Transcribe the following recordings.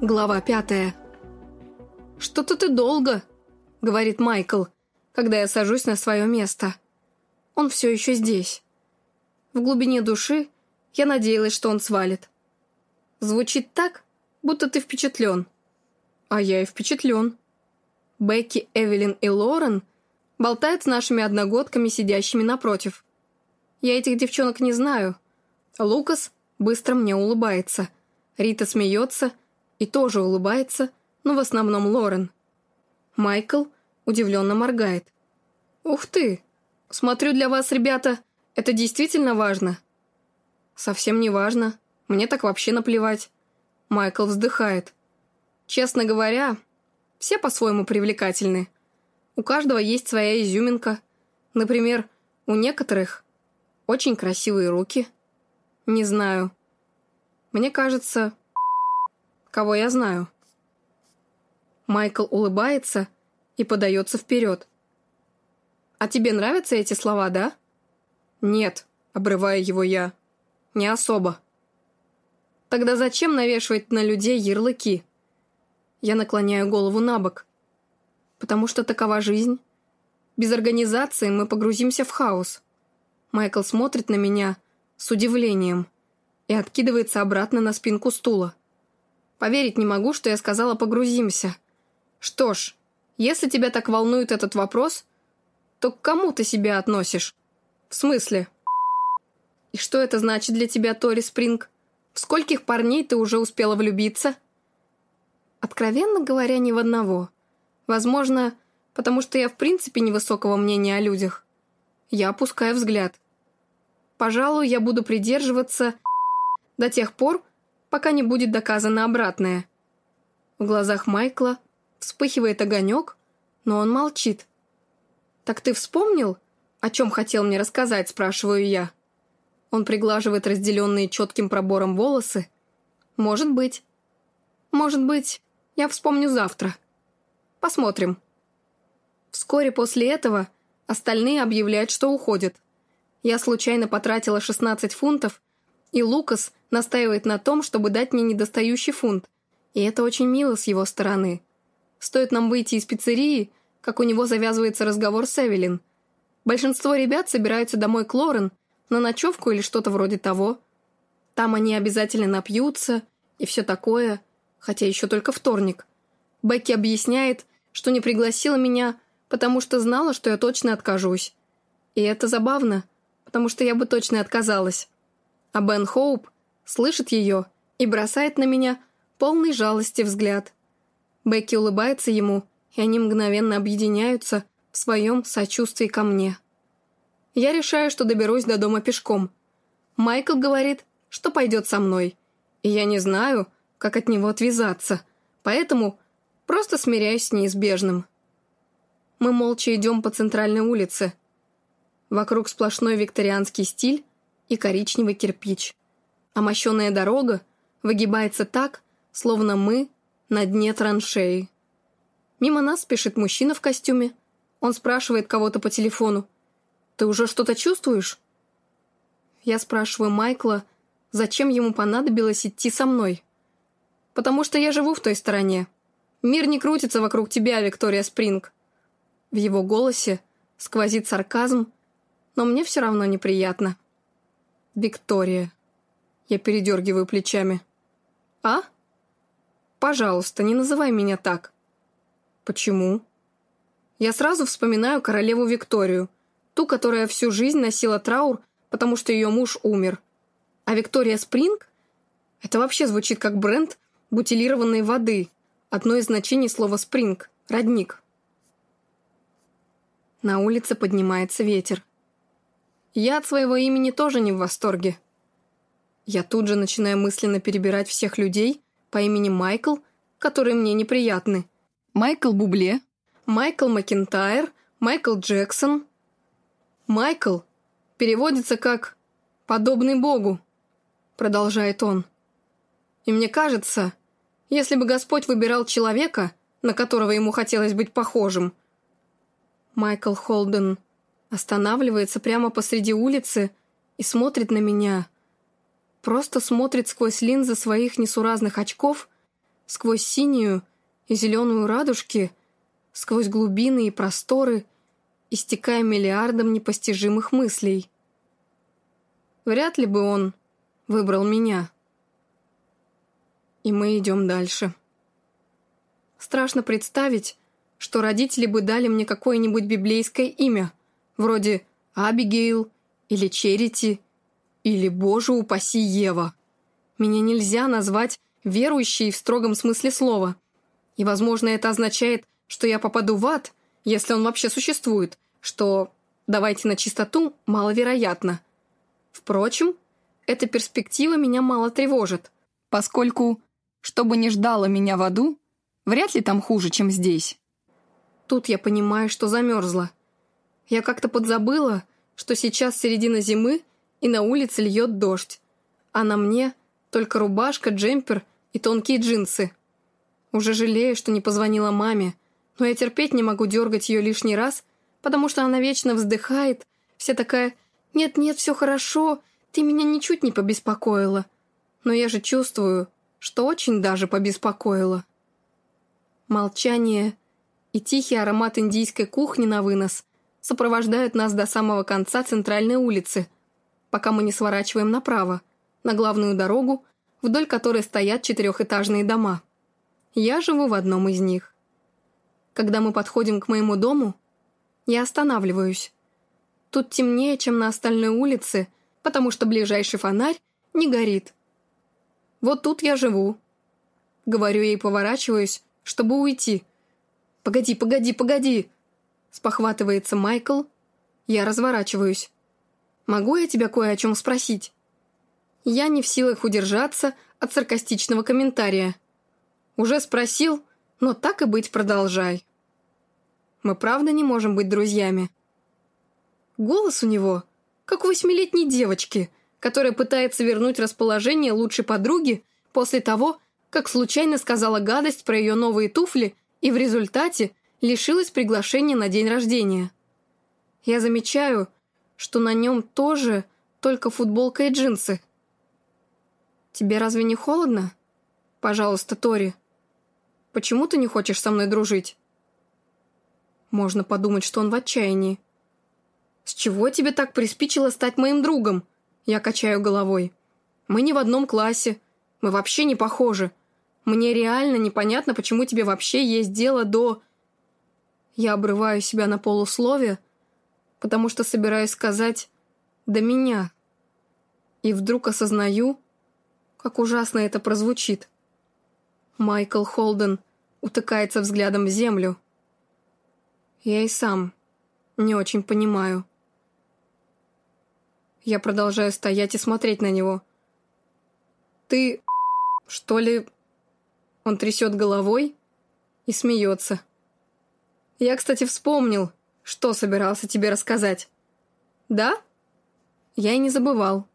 Глава пятая. «Что-то ты долго», — говорит Майкл, когда я сажусь на свое место. Он все еще здесь. В глубине души я надеялась, что он свалит. Звучит так, будто ты впечатлен. А я и впечатлен. Бекки, Эвелин и Лорен болтают с нашими одногодками, сидящими напротив. Я этих девчонок не знаю. Лукас быстро мне улыбается. Рита смеется — и тоже улыбается, но в основном Лорен. Майкл удивленно моргает. «Ух ты! Смотрю для вас, ребята, это действительно важно?» «Совсем не важно. Мне так вообще наплевать». Майкл вздыхает. «Честно говоря, все по-своему привлекательны. У каждого есть своя изюминка. Например, у некоторых очень красивые руки. Не знаю. Мне кажется, кого я знаю. Майкл улыбается и подается вперед. «А тебе нравятся эти слова, да?» «Нет», — обрываю его я. «Не особо». «Тогда зачем навешивать на людей ярлыки?» Я наклоняю голову на бок. «Потому что такова жизнь. Без организации мы погрузимся в хаос». Майкл смотрит на меня с удивлением и откидывается обратно на спинку стула. Поверить не могу, что я сказала «погрузимся». Что ж, если тебя так волнует этот вопрос, то к кому ты себя относишь? В смысле? И что это значит для тебя, Тори Спринг? В скольких парней ты уже успела влюбиться? Откровенно говоря, ни в одного. Возможно, потому что я в принципе невысокого мнения о людях. Я опускаю взгляд. Пожалуй, я буду придерживаться до тех пор, пока не будет доказано обратное. В глазах Майкла вспыхивает огонек, но он молчит. «Так ты вспомнил, о чем хотел мне рассказать?» – спрашиваю я. Он приглаживает разделенные четким пробором волосы. «Может быть. Может быть, я вспомню завтра. Посмотрим». Вскоре после этого остальные объявляют, что уходят. Я случайно потратила 16 фунтов, и Лукас настаивает на том, чтобы дать мне недостающий фунт, и это очень мило с его стороны. Стоит нам выйти из пиццерии, как у него завязывается разговор с Эвелин. Большинство ребят собираются домой к Лорен, на ночевку или что-то вроде того. Там они обязательно напьются и все такое, хотя еще только вторник. Бекки объясняет, что не пригласила меня, потому что знала, что я точно откажусь. И это забавно, потому что я бы точно отказалась. А Бен Хоуп слышит ее и бросает на меня полный жалости взгляд. Бекки улыбается ему, и они мгновенно объединяются в своем сочувствии ко мне. Я решаю, что доберусь до дома пешком. Майкл говорит, что пойдет со мной, и я не знаю, как от него отвязаться, поэтому просто смиряюсь с неизбежным. Мы молча идем по центральной улице. Вокруг сплошной викторианский стиль и коричневый кирпич а мощеная дорога выгибается так, словно мы на дне траншеи. Мимо нас спешит мужчина в костюме. Он спрашивает кого-то по телефону. «Ты уже что-то чувствуешь?» Я спрашиваю Майкла, зачем ему понадобилось идти со мной. «Потому что я живу в той стороне. Мир не крутится вокруг тебя, Виктория Спринг». В его голосе сквозит сарказм, но мне все равно неприятно. Виктория. Я передергиваю плечами. «А? Пожалуйста, не называй меня так». «Почему?» Я сразу вспоминаю королеву Викторию, ту, которая всю жизнь носила траур, потому что ее муж умер. А Виктория Спринг? Это вообще звучит как бренд бутилированной воды. Одно из значений слова «спринг» — родник. На улице поднимается ветер. Я от своего имени тоже не в восторге. Я тут же начинаю мысленно перебирать всех людей по имени Майкл, которые мне неприятны. Майкл Бубле, Майкл Макентайр, Майкл Джексон. Майкл переводится как «подобный Богу», продолжает он. И мне кажется, если бы Господь выбирал человека, на которого ему хотелось быть похожим, Майкл Холден останавливается прямо посреди улицы и смотрит на меня – просто смотрит сквозь линзы своих несуразных очков, сквозь синюю и зеленую радужки, сквозь глубины и просторы, истекая миллиардом непостижимых мыслей. Вряд ли бы он выбрал меня. И мы идем дальше. Страшно представить, что родители бы дали мне какое-нибудь библейское имя, вроде Абигейл или Черити, или, боже упаси, Ева. Меня нельзя назвать верующей в строгом смысле слова. И, возможно, это означает, что я попаду в ад, если он вообще существует, что, давайте на чистоту, маловероятно. Впрочем, эта перспектива меня мало тревожит, поскольку, что бы ни ждало меня в аду, вряд ли там хуже, чем здесь. Тут я понимаю, что замерзла. Я как-то подзабыла, что сейчас середина зимы, и на улице льет дождь, а на мне только рубашка, джемпер и тонкие джинсы. Уже жалею, что не позвонила маме, но я терпеть не могу дергать ее лишний раз, потому что она вечно вздыхает, вся такая «Нет-нет, все хорошо, ты меня ничуть не побеспокоила». Но я же чувствую, что очень даже побеспокоила. Молчание и тихий аромат индийской кухни на вынос сопровождают нас до самого конца центральной улицы, пока мы не сворачиваем направо, на главную дорогу, вдоль которой стоят четырехэтажные дома. Я живу в одном из них. Когда мы подходим к моему дому, я останавливаюсь. Тут темнее, чем на остальной улице, потому что ближайший фонарь не горит. Вот тут я живу. Говорю ей, поворачиваюсь, чтобы уйти. «Погоди, погоди, погоди!» Спохватывается Майкл. Я разворачиваюсь. «Могу я тебя кое о чем спросить?» Я не в силах удержаться от саркастичного комментария. «Уже спросил, но так и быть продолжай». Мы правда не можем быть друзьями. Голос у него, как у восьмилетней девочки, которая пытается вернуть расположение лучшей подруги после того, как случайно сказала гадость про ее новые туфли и в результате лишилась приглашения на день рождения. Я замечаю, что на нем тоже только футболка и джинсы. «Тебе разве не холодно? Пожалуйста, Тори. Почему ты не хочешь со мной дружить?» Можно подумать, что он в отчаянии. «С чего тебе так приспичило стать моим другом?» Я качаю головой. «Мы не в одном классе. Мы вообще не похожи. Мне реально непонятно, почему тебе вообще есть дело до...» Я обрываю себя на полусловие, потому что собираюсь сказать «до меня». И вдруг осознаю, как ужасно это прозвучит. Майкл Холден утыкается взглядом в землю. Я и сам не очень понимаю. Я продолжаю стоять и смотреть на него. «Ты, что ли...» Он трясет головой и смеется. «Я, кстати, вспомнил, что собирался тебе рассказать». «Да?» Я и не забывал.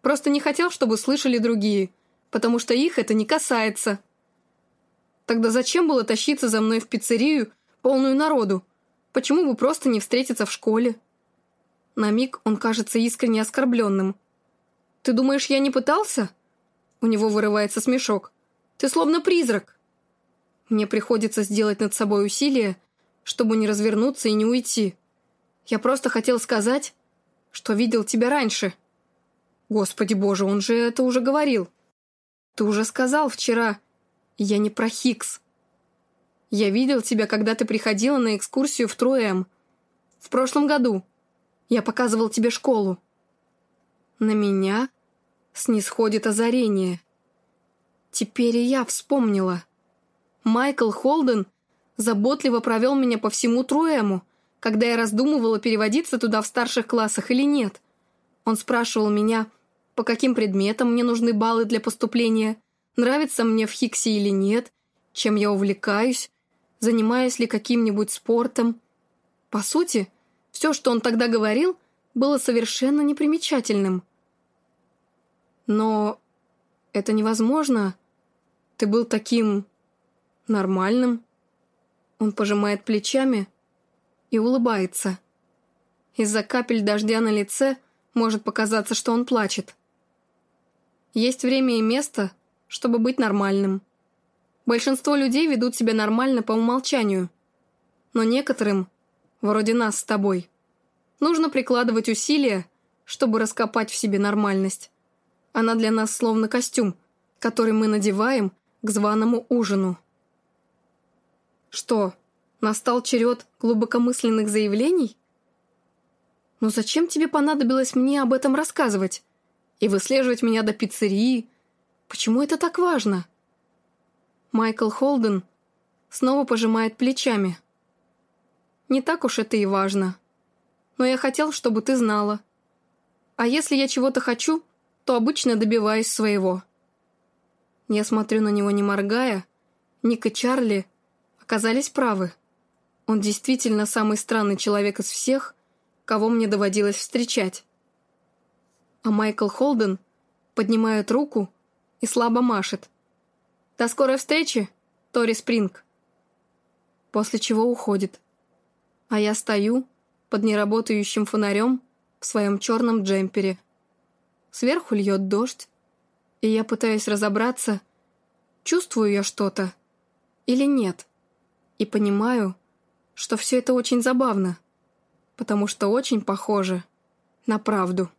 Просто не хотел, чтобы слышали другие, потому что их это не касается. Тогда зачем было тащиться за мной в пиццерию, полную народу? Почему бы просто не встретиться в школе? На миг он кажется искренне оскорбленным. «Ты думаешь, я не пытался?» У него вырывается смешок. «Ты словно призрак!» Мне приходится сделать над собой усилие, чтобы не развернуться и не уйти. Я просто хотел сказать, что видел тебя раньше. Господи боже, он же это уже говорил. Ты уже сказал вчера. Я не про Хикс. Я видел тебя, когда ты приходила на экскурсию в Труэм. В прошлом году. Я показывал тебе школу. На меня снисходит озарение. Теперь и я вспомнила. Майкл Холден заботливо провел меня по всему Труэму, когда я раздумывала, переводиться туда в старших классах или нет. Он спрашивал меня, по каким предметам мне нужны баллы для поступления, нравится мне в Хиксе или нет, чем я увлекаюсь, занимаюсь ли каким-нибудь спортом. По сути, все, что он тогда говорил, было совершенно непримечательным. Но это невозможно. Ты был таким... нормальным. Он пожимает плечами и улыбается. Из-за капель дождя на лице может показаться, что он плачет. Есть время и место, чтобы быть нормальным. Большинство людей ведут себя нормально по умолчанию. Но некоторым, вроде нас с тобой, нужно прикладывать усилия, чтобы раскопать в себе нормальность. Она для нас словно костюм, который мы надеваем к званому ужину. Что, настал черед глубокомысленных заявлений? Но зачем тебе понадобилось мне об этом рассказывать? И выслеживать меня до пиццерии? Почему это так важно?» Майкл Холден снова пожимает плечами. «Не так уж это и важно. Но я хотел, чтобы ты знала. А если я чего-то хочу, то обычно добиваюсь своего». Я смотрю на него не моргая. Ник и Чарли оказались правы. Он действительно самый странный человек из всех, кого мне доводилось встречать. А Майкл Холден поднимает руку и слабо машет – до скорой встречи, Тори Спринг. После чего уходит. А я стою под неработающим фонарем в своем черном джемпере. Сверху льет дождь, и я пытаюсь разобраться, чувствую я что-то или нет, и понимаю, что все это очень забавно, потому что очень похоже на правду.